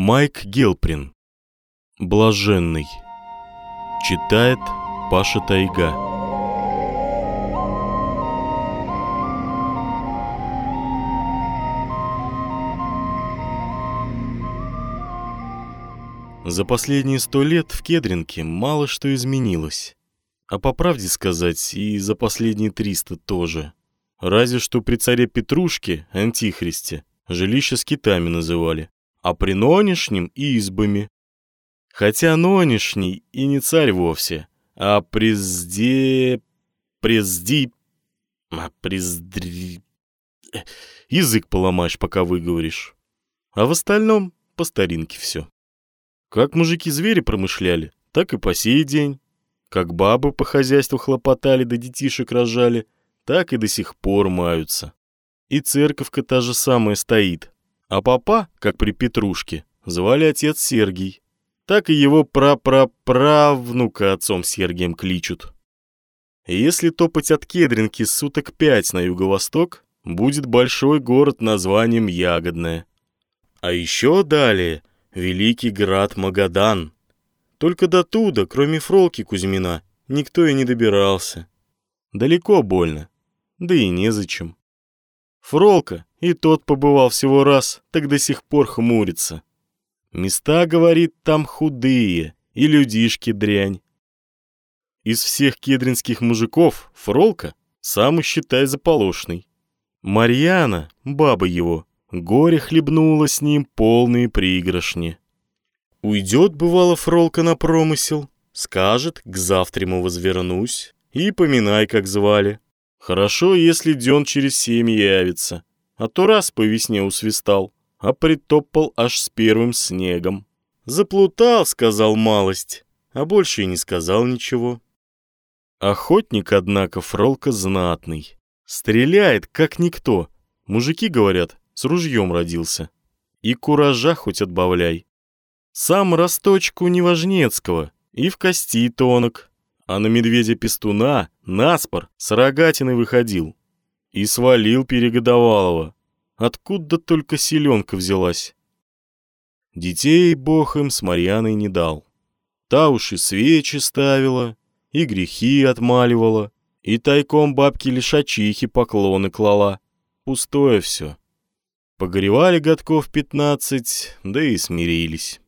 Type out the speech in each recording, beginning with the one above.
Майк Гелприн. Блаженный. Читает Паша Тайга. За последние сто лет в Кедринке мало что изменилось. А по правде сказать, и за последние триста тоже. Разве что при царе Петрушке, Антихристе, жилище с китами называли а при нонешнем — избами. Хотя нонешний и не царь вовсе, а презде... презди... а прездри... Язык поломаешь, пока выговоришь. А в остальном по старинке все. Как мужики-звери промышляли, так и по сей день. Как бабы по хозяйству хлопотали да детишек рожали, так и до сих пор маются. И церковка та же самая стоит, а папа, как при Петрушке, звали отец Сергий. Так и его прапраправнука отцом Сергием кличут. Если топать от Кедринки суток пять на юго-восток, будет большой город названием Ягодное. А еще далее великий град Магадан. Только до туда, кроме Фролки Кузьмина, никто и не добирался. Далеко больно, да и незачем. Фролка, и тот побывал всего раз, так до сих пор хмурится. Места, говорит, там худые, и людишки дрянь. Из всех кедринских мужиков Фролка самый, считай, заполошный. Марьяна, баба его, горе хлебнула с ним полные пригоршни. Уйдет, бывало, Фролка на промысел, скажет, к завтраму возвернусь, и поминай, как звали. Хорошо, если Дён через семь явится, а то раз по весне усвистал, а притопал аж с первым снегом. Заплутал, сказал малость, а больше и не сказал ничего. Охотник, однако, фролка знатный. Стреляет, как никто. Мужики говорят, с ружьем родился. И куража хоть отбавляй. Сам росточку Неважнецкого и в кости тонок, а на медведя-пестуна наспор с рогатиной выходил и свалил Перегодовалова. Откуда только селенка взялась? Детей бог им с Марьяной не дал. Та уж и свечи ставила, и грехи отмаливала, и тайком бабки лишачихи поклоны клала. Пустое все. Погоревали годков пятнадцать, да и смирились.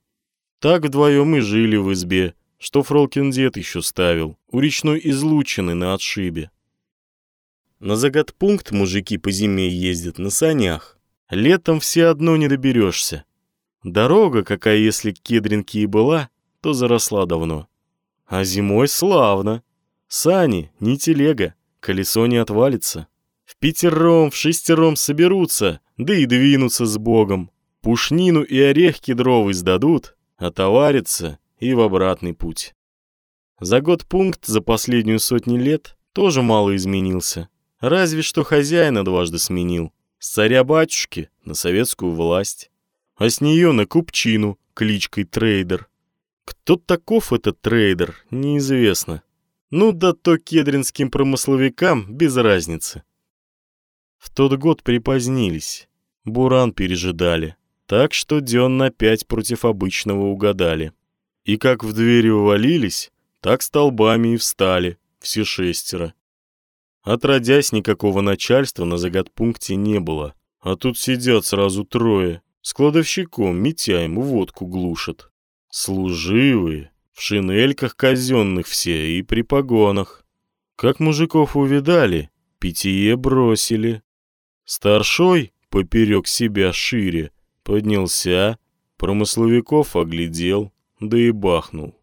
Так вдвоем и жили в избе, что Фролкин дед еще ставил, у речной излучины на отшибе. На заготпункт мужики по зиме ездят на санях. Летом все одно не доберешься. Дорога, какая если к Кедринке и была, то заросла давно. А зимой славно. Сани, не телега, колесо не отвалится. В пятером, в шестером соберутся, да и двинутся с Богом. Пушнину и орех кедровый сдадут, отоварятся и в обратный путь. Заготпункт за последнюю сотни лет тоже мало изменился. Разве что хозяина дважды сменил. С царя-батюшки на советскую власть. А с нее на купчину кличкой Трейдер. Кто таков этот трейдер, неизвестно. Ну да то кедринским промысловикам без разницы. В тот год припозднились. Буран пережидали. Так что Дён опять против обычного угадали. И как в двери увалились, так столбами и встали, все шестеро. Отродясь, никакого начальства на заготпункте не было, а тут сидят сразу трое, с кладовщиком Митяем водку глушат. Служивые, в шинельках казенных все и при погонах. Как мужиков увидали, питье бросили. Старшой, поперек себя шире, поднялся, промысловиков оглядел, да и бахнул.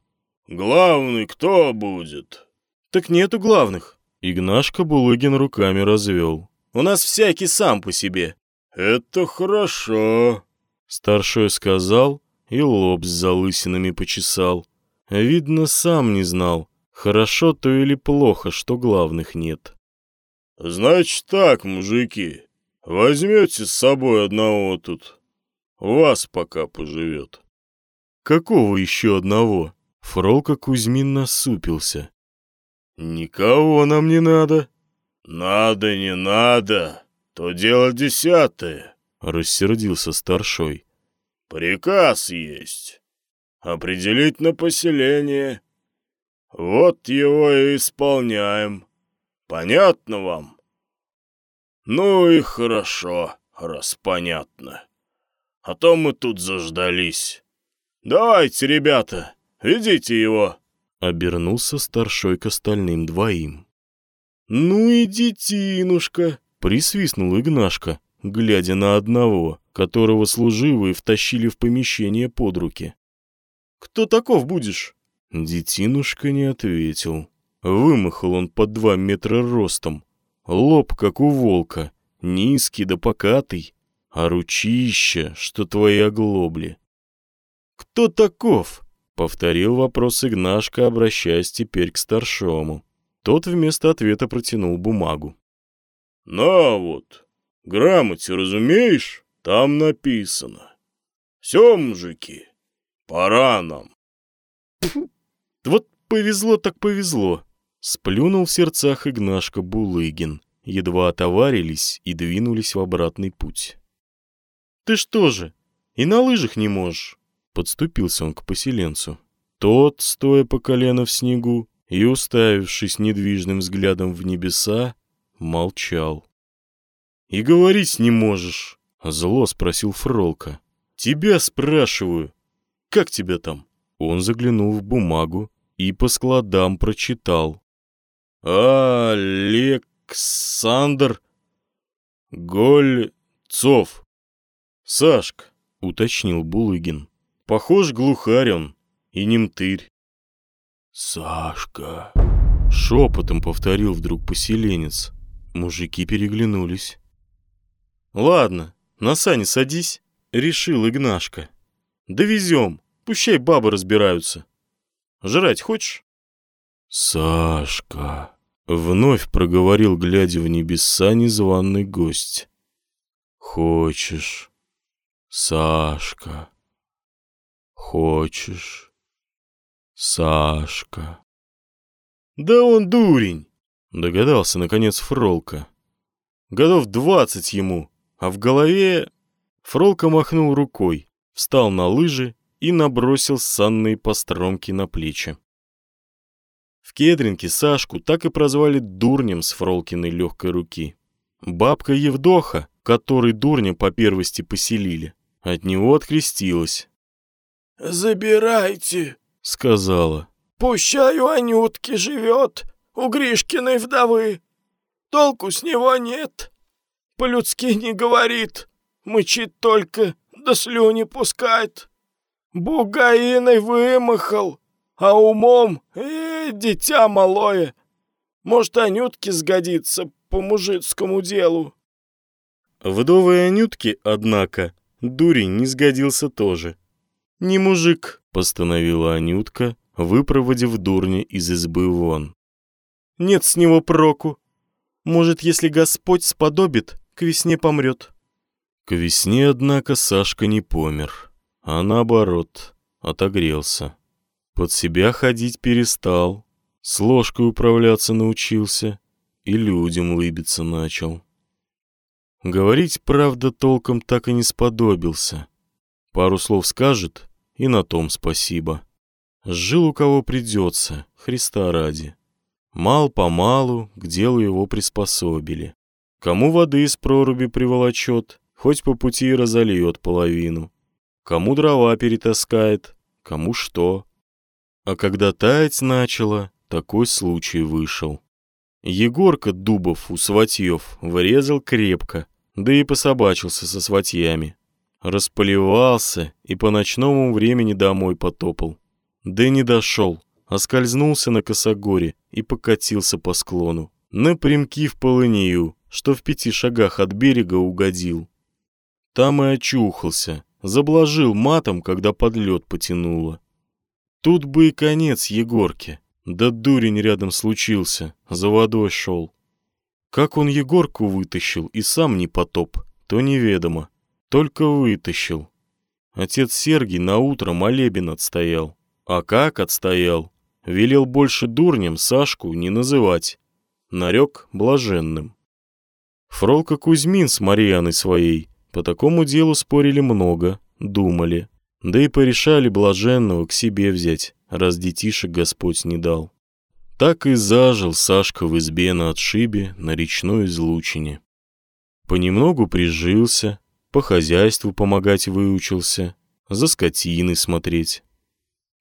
«Главный кто будет?» «Так нету главных». Игнашка Булыгин руками развел. «У нас всякий сам по себе». «Это хорошо», — старшой сказал и лоб с залысинами почесал. Видно, сам не знал, хорошо то или плохо, что главных нет. «Значит так, мужики, возьмете с собой одного тут. Вас пока поживет». «Какого еще одного?» Фролка Кузьмин насупился. «Никого нам не надо». «Надо, не надо, то дело десятое», — рассердился старшой. Приказ есть. Определить на поселение. Вот его и исполняем. Понятно вам? Ну и хорошо, раз понятно. А то мы тут заждались. Давайте, ребята, ведите его. Обернулся старшой к остальным двоим. «Ну и детинушка!» — присвистнул Игнашка, глядя на одного, которого служивые втащили в помещение под руки. «Кто таков будешь?» Детинушка не ответил. Вымахал он под два метра ростом. Лоб, как у волка, низкий да покатый, а ручище, что твои оглобли. «Кто таков?» — повторил вопрос Игнашка, обращаясь теперь к старшому. Тот вместо ответа протянул бумагу. «На вот, грамоте, разумеешь, там написано. Все, мужики, пора нам». Вот повезло так повезло. Сплюнул в сердцах Игнашка Булыгин. Едва отоварились и двинулись в обратный путь. «Ты что же, и на лыжах не можешь?» Подступился он к поселенцу. Тот, стоя по колено в снегу, и, уставившись недвижным взглядом в небеса, молчал. «И говорить не можешь?» — зло спросил Фролка. «Тебя спрашиваю. Как тебя там?» Он заглянул в бумагу и по складам прочитал. «Александр Гольцов». «Сашка», — уточнил Булыгин. «Похож глухарь он и немтырь». «Сашка!» — шепотом повторил вдруг поселенец. Мужики переглянулись. «Ладно, на сани садись», — решил Игнашка. «Довезем, пущай бабы разбираются. Жрать хочешь?» «Сашка!» — вновь проговорил, глядя в небеса, незваный гость. «Хочешь, Сашка? Хочешь?» Сашка. Да он дурень, догадался наконец Фролка. Годов двадцать ему, а в голове... Фролка махнул рукой, встал на лыжи и набросил санные постромки на плечи. В Кедринке Сашку так и прозвали дурнем с Фролкиной легкой руки. Бабка Евдоха, который дурня по первости поселили, от него открестилась. «Забирайте!» сказала. «Пущай у Анютки живет, у Гришкиной вдовы. Толку с него нет. По-людски не говорит, мычит только, да слюни пускает. Бугаиной вымахал, а умом, э, дитя малое. Может, Анютке сгодится по мужицкому делу». Вдовой Анютке, однако, дурень не сгодился тоже. Не мужик, постановила Анютка, выпроводив дурня из избы вон. «Нет с него проку. Может, если Господь сподобит, к весне помрет». К весне, однако, Сашка не помер, а наоборот, отогрелся. Под себя ходить перестал, с ложкой управляться научился и людям лыбиться начал. Говорить, правда, толком так и не сподобился. Пару слов скажет, и на том спасибо. Жил у кого придется, Христа ради. Мал-помалу к делу его приспособили. Кому воды из проруби приволочет, хоть по пути и разольет половину. Кому дрова перетаскает, кому что. А когда таять начало, такой случай вышел. Егорка Дубов у сватьев врезал крепко, да и пособачился со сватьями. Располивался и по ночному времени домой потопал. Да не дошел, а скользнулся на косогоре и покатился по склону. Напрямки в полынью, что в пяти шагах от берега угодил. Там и очухался, заблажил матом, когда под лед потянуло. Тут бы и конец Егорке. Да дурень рядом случился, за водой шел. Как он Егорку вытащил и сам не потоп, то неведомо. Только вытащил. Отец Сергий на утро молебен отстоял. А как отстоял? Велел больше дурнем Сашку не называть. Нарек блаженным. Фролка Кузьмин с Марьяной своей по такому делу спорили много, думали. Да и порешали блаженного к себе взять, раз детишек Господь не дал. Так и зажил Сашка в избе на отшибе на речной излучине. Понемногу прижился, по хозяйству помогать выучился, за скотиной смотреть.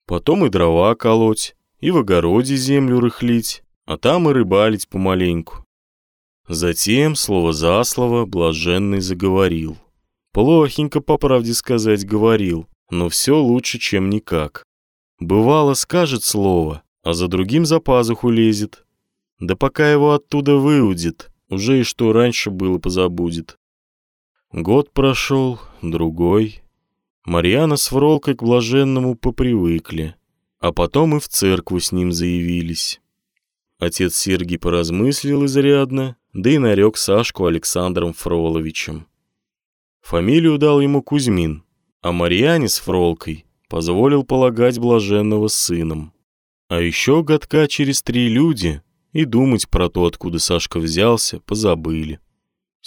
Потом и дрова колоть, и в огороде землю рыхлить, а там и рыбалить помаленьку. Затем, слово за слово, блаженный заговорил. Плохенько, по правде сказать, говорил, но все лучше, чем никак. Бывало, скажет слово, а за другим за пазуху лезет. Да пока его оттуда выудит, уже и что раньше было позабудет. Год прошел, другой. Марьяна с Фролкой к блаженному попривыкли, а потом и в церкву с ним заявились. Отец Сергий поразмыслил изрядно, да и нарек Сашку Александром Фроловичем. Фамилию дал ему Кузьмин, а Марьяне с Фролкой позволил полагать блаженного сыном. А еще годка через три люди и думать про то, откуда Сашка взялся, позабыли.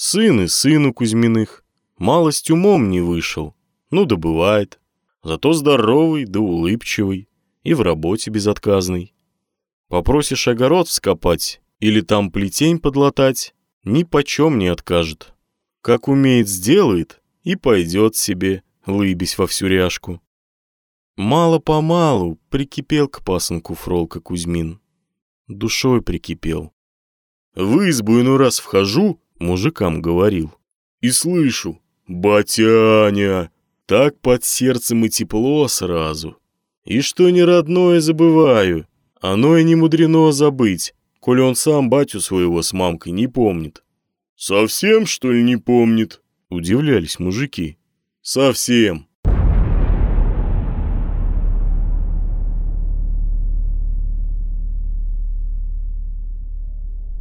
Сын и сыну Кузьминых. Малость умом не вышел. Ну да бывает. Зато здоровый да улыбчивый. И в работе безотказный. Попросишь огород вскопать или там плетень подлатать, ни почем не откажет. Как умеет, сделает и пойдет себе, лыбись во всю ряжку. Мало-помалу прикипел к пасынку Фролка Кузьмин. Душой прикипел. В избу иной раз вхожу, мужикам говорил, и слышу «Батяня!» Так под сердцем и тепло сразу. И что не родное забываю, оно и не мудрено забыть, коли он сам батю своего с мамкой не помнит. «Совсем, что ли, не помнит?» — удивлялись мужики. «Совсем.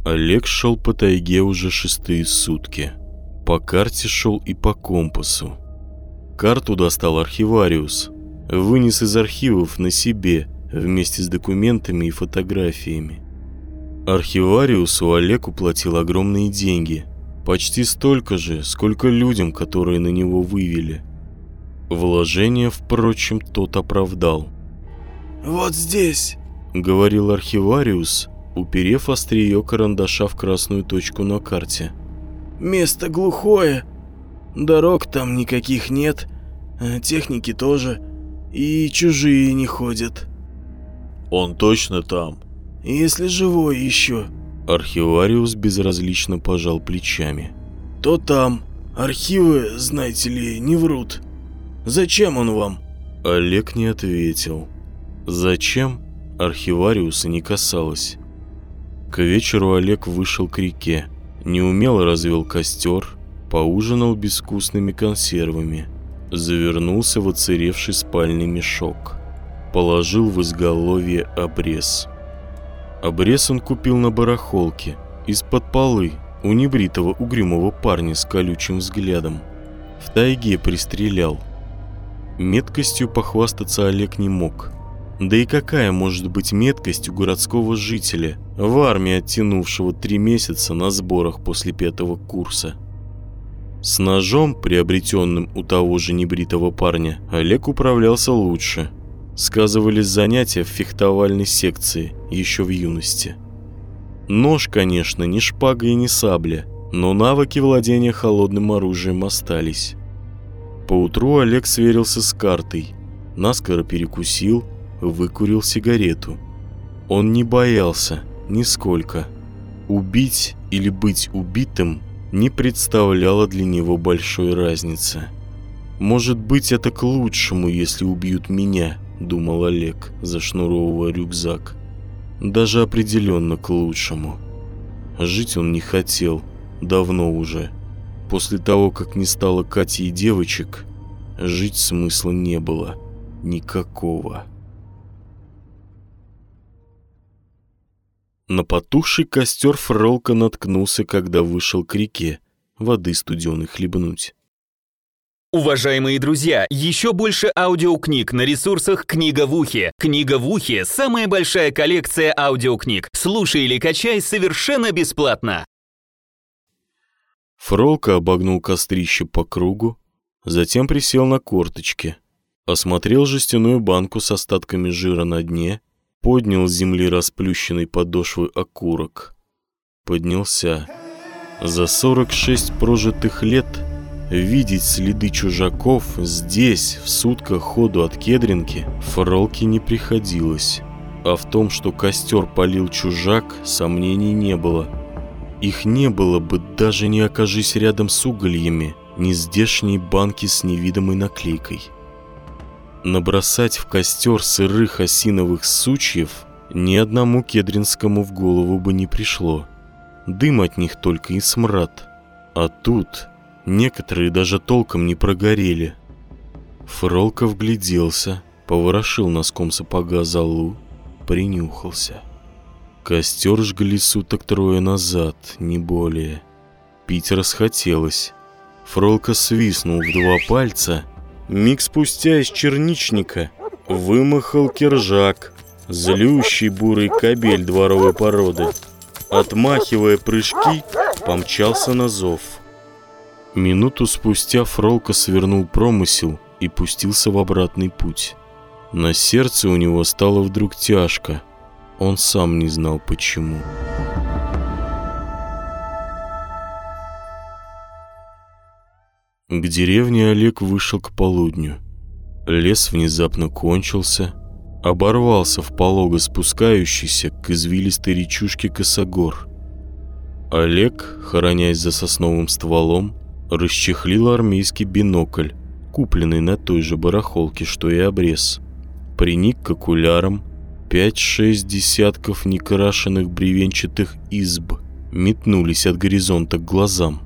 Олег шел по тайге уже шестые сутки. По карте шел и по компасу. Карту достал архивариус. Вынес из архивов на себе, вместе с документами и фотографиями. Архивариусу Олег уплатил огромные деньги. Почти столько же, сколько людям, которые на него вывели. Вложение, впрочем, тот оправдал. «Вот здесь», — говорил архивариус, уперев острие карандаша в красную точку на карте. «Место глухое, дорог там никаких нет, а техники тоже, и чужие не ходят». «Он точно там?» «Если живой еще». Архивариус безразлично пожал плечами. «То там. Архивы, знаете ли, не врут. Зачем он вам?» Олег не ответил. «Зачем?» Архивариуса не касалось. К вечеру Олег вышел к реке, неумело развел костер, поужинал безвкусными консервами, завернулся в оцаревший спальный мешок, положил в изголовье обрез. Обрез он купил на барахолке, из-под полы, у небритого угрюмого парня с колючим взглядом. В тайге пристрелял. Меткостью похвастаться Олег не мог – да и какая может быть меткость у городского жителя, в армии оттянувшего три месяца на сборах после пятого курса? С ножом, приобретенным у того же небритого парня, Олег управлялся лучше. Сказывались занятия в фехтовальной секции еще в юности. Нож, конечно, не шпага и не сабля, но навыки владения холодным оружием остались. Поутру Олег сверился с картой, наскоро перекусил, выкурил сигарету. Он не боялся, нисколько. Убить или быть убитым не представляло для него большой разницы. «Может быть, это к лучшему, если убьют меня», — думал Олег, зашнуровывая рюкзак. «Даже определенно к лучшему». Жить он не хотел, давно уже. После того, как не стало Кати и девочек, жить смысла не было. Никакого. На потухший костер Фролка наткнулся, когда вышел к реке, воды студеной хлебнуть. Уважаемые друзья, еще больше аудиокниг на ресурсах «Книга в ухе». «Книга в ухе» — самая большая коллекция аудиокниг. Слушай или качай совершенно бесплатно. Фролка обогнул кострище по кругу, Затем присел на корточки, осмотрел жестяную банку с остатками жира на дне, поднял с земли расплющенный подошвой окурок. Поднялся. За 46 прожитых лет видеть следы чужаков здесь, в сутках ходу от Кедринки, Фролке не приходилось. А в том, что костер полил чужак, сомнений не было. Их не было бы, даже не окажись рядом с угольями, ни здешней банки с невидимой наклейкой. Набросать в костер сырых осиновых сучьев ни одному кедринскому в голову бы не пришло. Дым от них только и смрад. А тут некоторые даже толком не прогорели. Фролка вгляделся, поворошил носком сапога залу, принюхался. Костер жгли суток трое назад, не более. Пить расхотелось. Фролка свистнул в два пальца. Миг спустя из черничника вымахал киржак, злющий бурый кобель дворовой породы. Отмахивая прыжки, помчался на зов. Минуту спустя Фролка свернул промысел и пустился в обратный путь. На сердце у него стало вдруг тяжко. Он сам не знал почему. К деревне Олег вышел к полудню. Лес внезапно кончился, оборвался в полого спускающийся к извилистой речушке Косогор. Олег, хоронясь за сосновым стволом, расчехлил армейский бинокль, купленный на той же барахолке, что и обрез приник к окулярам, пять-шесть десятков некрашенных бревенчатых изб метнулись от горизонта к глазам.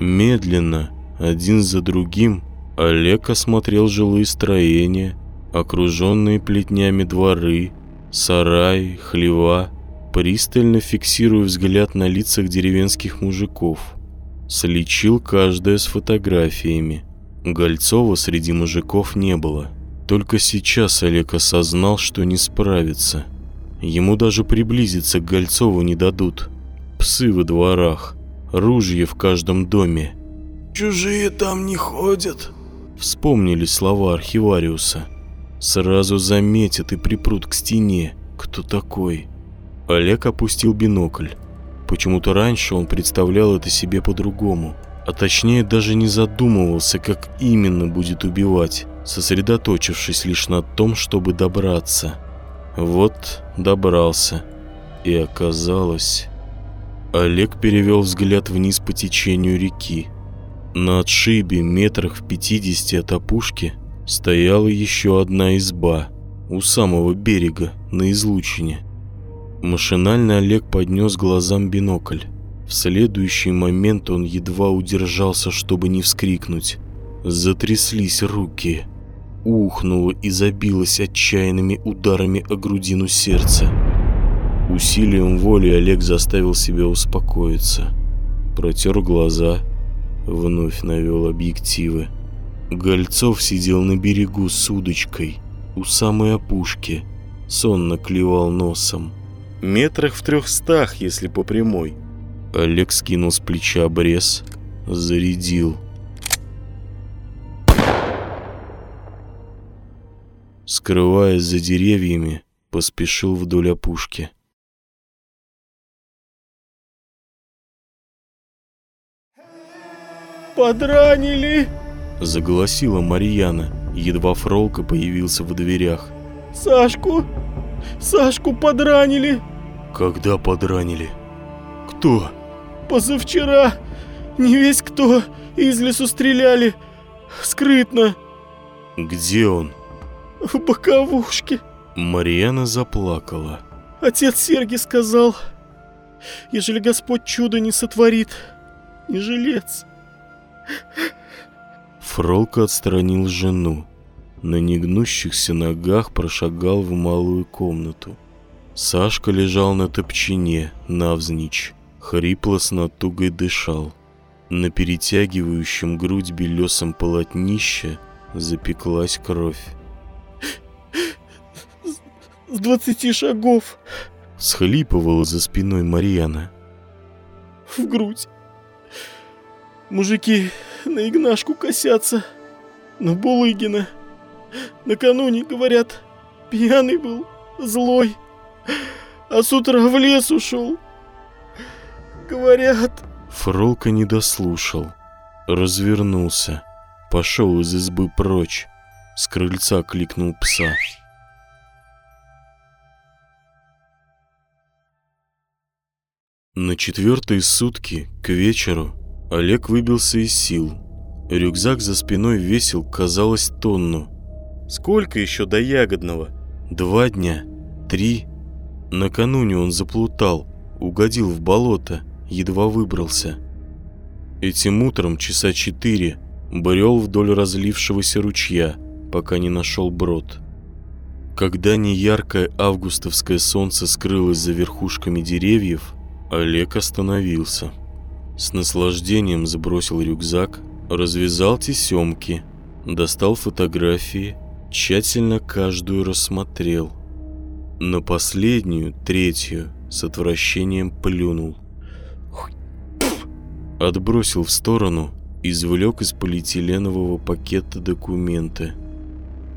Медленно, один за другим, Олег осмотрел жилые строения, окруженные плетнями дворы, сараи, хлева, пристально фиксируя взгляд на лицах деревенских мужиков. Слечил каждое с фотографиями. Гольцова среди мужиков не было. Только сейчас Олег осознал, что не справится. Ему даже приблизиться к Гольцову не дадут. Псы во дворах, ружья в каждом доме. «Чужие там не ходят», — вспомнили слова архивариуса. Сразу заметят и припрут к стене. Кто такой? Олег опустил бинокль. Почему-то раньше он представлял это себе по-другому. А точнее даже не задумывался, как именно будет убивать сосредоточившись лишь на том, чтобы добраться. Вот добрался. И оказалось... Олег перевел взгляд вниз по течению реки. На отшибе метрах в пятидесяти от опушки стояла еще одна изба у самого берега на излучине. Машинально Олег поднес глазам бинокль. В следующий момент он едва удержался, чтобы не вскрикнуть. Затряслись руки ухнуло и забилось отчаянными ударами о грудину сердца. Усилием воли Олег заставил себя успокоиться. Протер глаза, вновь навел объективы. Гольцов сидел на берегу с удочкой, у самой опушки, сонно клевал носом. Метрах в трехстах, если по прямой. Олег скинул с плеча обрез, зарядил. скрываясь за деревьями, поспешил вдоль опушки. «Подранили!» — заголосила Марьяна, едва Фролка появился в дверях. «Сашку! Сашку подранили!» «Когда подранили? Кто?» «Позавчера! Не весь кто! Из лесу стреляли! Скрытно!» «Где он?» в боковушке. Марьяна заплакала. Отец Сергий сказал, ежели Господь чудо не сотворит, не жилец. Фролка отстранил жену. На негнущихся ногах прошагал в малую комнату. Сашка лежал на топчине, навзничь, хрипло с натугой дышал. На перетягивающем грудь белесом полотнище запеклась кровь с двадцати шагов. Схлипывала за спиной Марьяна. В грудь. Мужики на Игнашку косятся, на Булыгина. Накануне, говорят, пьяный был, злой, а с утра в лес ушел. Говорят... Фролка не дослушал, развернулся, пошел из избы прочь, с крыльца кликнул пса. На четвертые сутки, к вечеру, Олег выбился из сил. Рюкзак за спиной весил, казалось, тонну. Сколько еще до Ягодного? Два дня, три. Накануне он заплутал, угодил в болото, едва выбрался. Этим утром часа четыре брел вдоль разлившегося ручья, пока не нашел брод. Когда неяркое августовское солнце скрылось за верхушками деревьев, Олег остановился. С наслаждением сбросил рюкзак, развязал тесемки, достал фотографии, тщательно каждую рассмотрел. На последнюю, третью, с отвращением плюнул. Отбросил в сторону, извлек из полиэтиленового пакета документы.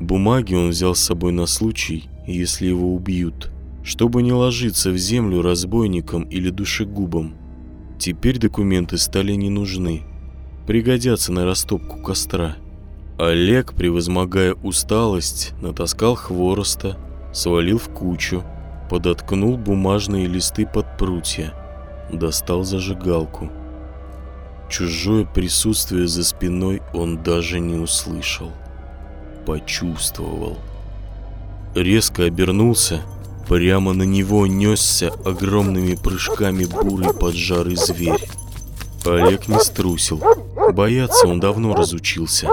Бумаги он взял с собой на случай, если его убьют, чтобы не ложиться в землю разбойником или душегубом. Теперь документы стали не нужны. Пригодятся на растопку костра. Олег, превозмогая усталость, натаскал хвороста, свалил в кучу, подоткнул бумажные листы под прутья, достал зажигалку. Чужое присутствие за спиной он даже не услышал. Почувствовал. Резко обернулся – Прямо на него несся огромными прыжками бурый поджарый зверь. Олег не струсил. Бояться он давно разучился.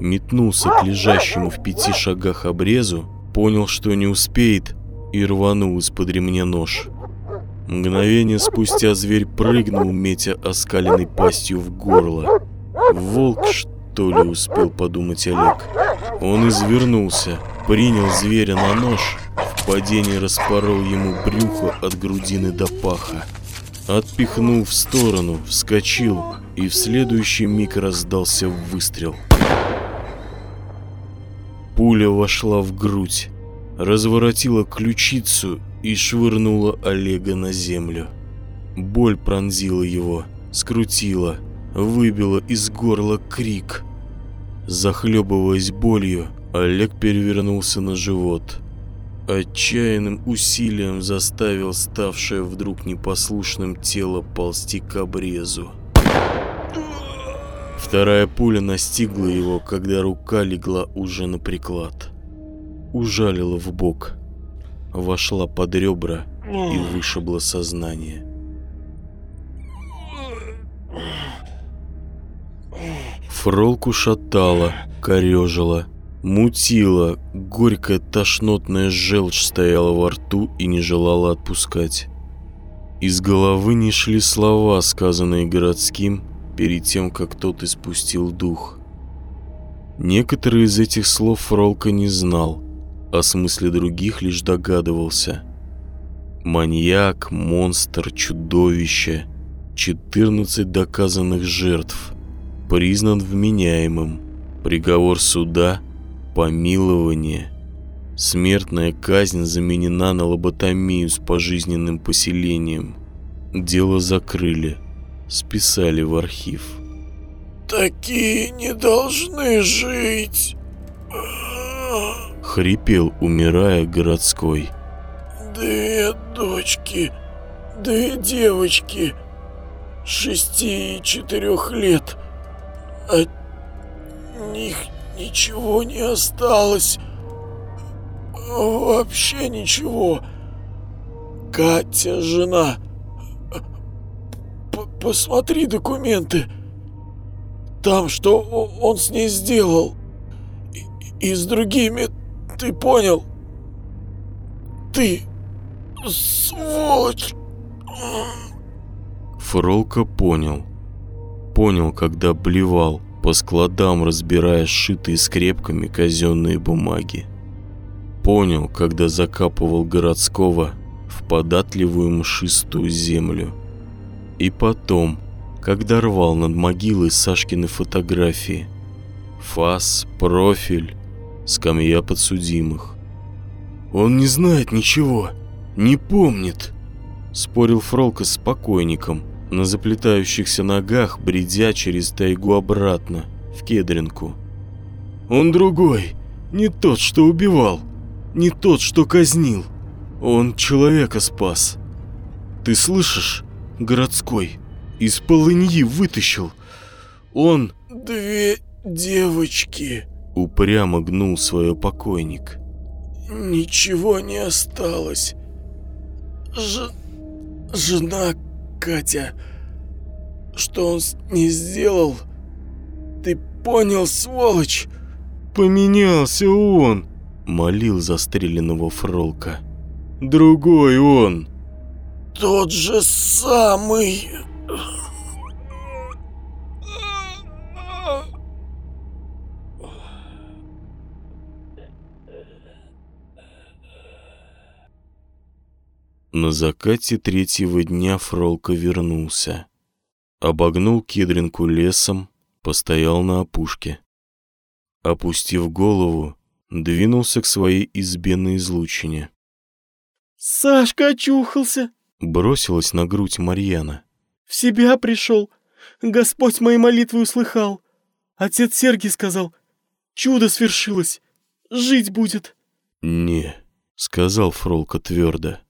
Метнулся к лежащему в пяти шагах обрезу, понял, что не успеет, и рванул из-под ремня нож. Мгновение спустя зверь прыгнул, метя оскаленной пастью в горло. Волк, что ли, успел подумать Олег. Он извернулся, принял зверя на нож падении распорол ему брюхо от грудины до паха. Отпихнул в сторону, вскочил, и в следующий миг раздался выстрел. Пуля вошла в грудь, разворотила ключицу и швырнула Олега на землю. Боль пронзила его, скрутила, выбила из горла крик. Захлебываясь болью, Олег перевернулся на живот – Отчаянным усилием заставил ставшее вдруг непослушным тело ползти к обрезу. Вторая пуля настигла его, когда рука легла уже на приклад. Ужалила в бок, вошла под ребра и вышибла сознание. Фролку шатала, корежила, Мутила, горькая тошнотная желчь стояла во рту и не желала отпускать. Из головы не шли слова, сказанные городским, перед тем, как тот испустил дух. Некоторые из этих слов Фролка не знал, о смысле других лишь догадывался. Маньяк, монстр, чудовище, 14 доказанных жертв, признан вменяемым, приговор суда – Помилование. Смертная казнь заменена на лоботомию с пожизненным поселением. Дело закрыли, списали в архив. «Такие не должны жить!» Хрипел, умирая, городской. «Две дочки, две девочки, шести и четырех лет. От них Ничего не осталось. Вообще ничего. Катя, жена. П Посмотри документы. Там, что он с ней сделал. И, и с другими, ты понял? Ты, сволочь. Фролка понял. Понял, когда блевал по складам, разбирая сшитые скрепками казенные бумаги. Понял, когда закапывал городского в податливую мшистую землю. И потом, когда рвал над могилой Сашкины фотографии. Фас, профиль, скамья подсудимых. «Он не знает ничего, не помнит», — спорил Фролка с покойником, на заплетающихся ногах, бредя через тайгу обратно, в Кедринку. «Он другой, не тот, что убивал, не тот, что казнил. Он человека спас. Ты слышишь, городской, из полыньи вытащил. Он...» «Две девочки», — упрямо гнул свое покойник. «Ничего не осталось. Ж... Жена Катя. Что он не сделал? Ты понял, сволочь?» «Поменялся он», — молил застреленного Фролка. «Другой он». «Тот же самый...» На закате третьего дня Фролка вернулся. Обогнул кедринку лесом, постоял на опушке. Опустив голову, двинулся к своей избе на излучине. «Сашка очухался!» — бросилась на грудь Марьяна. «В себя пришел! Господь мои молитвы услыхал! Отец Сергий сказал, чудо свершилось, жить будет!» «Не», — сказал Фролка твердо.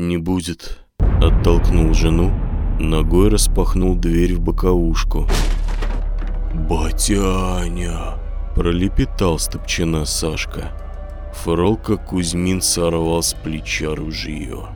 «Не будет», — оттолкнул жену, ногой распахнул дверь в боковушку. «Батяня!» — пролепетал стопчина Сашка. Фролка Кузьмин сорвал с плеча ружье.